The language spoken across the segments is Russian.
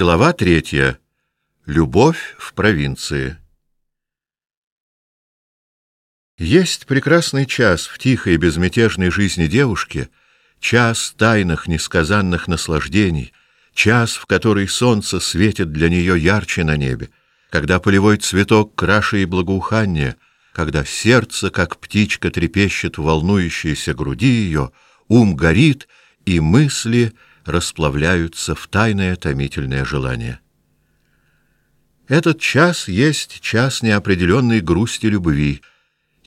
Глава третья. Любовь в провинции. Есть прекрасный час в тихой безмятежной жизни девушки, час тайных несказанных наслаждений, час, в который солнце светит для нее ярче на небе, когда полевой цветок краше и благоуханнее, когда сердце, как птичка, трепещет в волнующейся груди ее, ум горит, и мысли расплавляются в тайное томительное желание. Этот час есть час неопределенной грусти любви,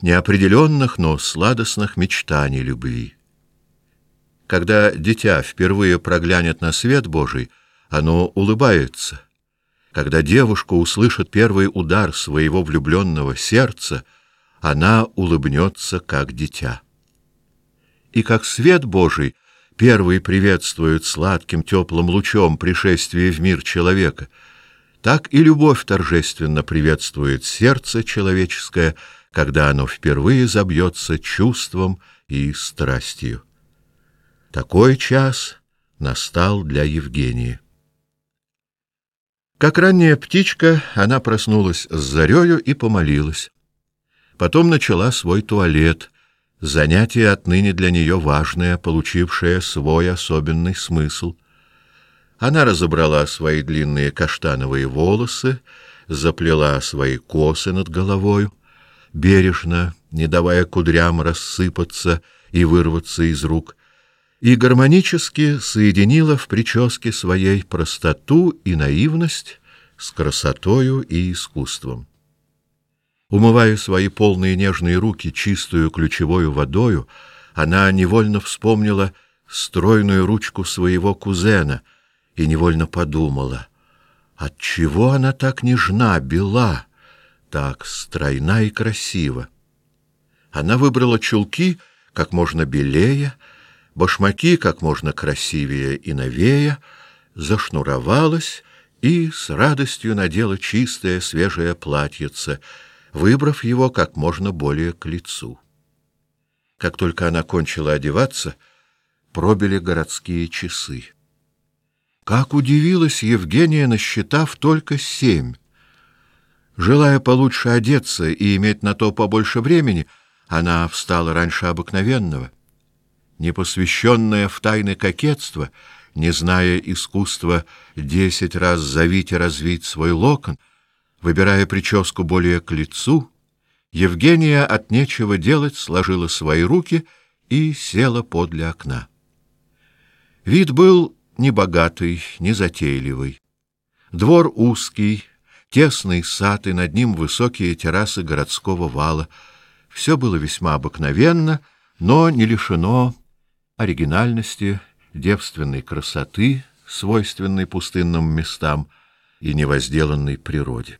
неопределенных, но сладостных мечтаний любви. Когда дитя впервые проглянет на свет Божий, оно улыбается. Когда девушка услышит первый удар своего влюбленного сердца, она улыбнется, как дитя. И как свет Божий первый приветствует сладким теплым лучом пришествие в мир человека, так и любовь торжественно приветствует сердце человеческое, когда оно впервые забьется чувством и страстью. Такой час настал для Евгении. Как ранняя птичка, она проснулась с зарею и помолилась. Потом начала свой туалет, занятие отныне для нее важное, получившее свой особенный смысл. Она разобрала свои длинные каштановые волосы, заплела свои косы над головою, бережно, не давая кудрям рассыпаться и вырваться из рук, и гармонически соединила в прическе своей простоту и наивность с красотою и искусством. Умывая свои полные нежные руки чистую ключевой водою, она невольно вспомнила стройную ручку своего кузена и невольно подумала: от чего она так нежна, бела? так стройна и красива. Она выбрала чулки как можно белее, башмаки как можно красивее и новее, зашнуровалась и с радостью надела чистое свежее платьице, выбрав его как можно более к лицу. Как только она кончила одеваться, пробили городские часы. Как удивилась Евгения, насчитав только семь. Желая получше одеться и иметь на то побольше времени, она встала раньше обыкновенного. Непосвященная в тайны кокетства, не зная искусства десять раз завить и развить свой локон, выбирая прическу более к лицу, Евгения от нечего делать сложила свои руки и села подле окна. Вид был не богатый, не затейливый. Двор узкий, тесный сад и над ним высокие террасы городского вала. Все было весьма обыкновенно, но не лишено оригинальности, девственной красоты, свойственной пустынным местам и невозделанной природе.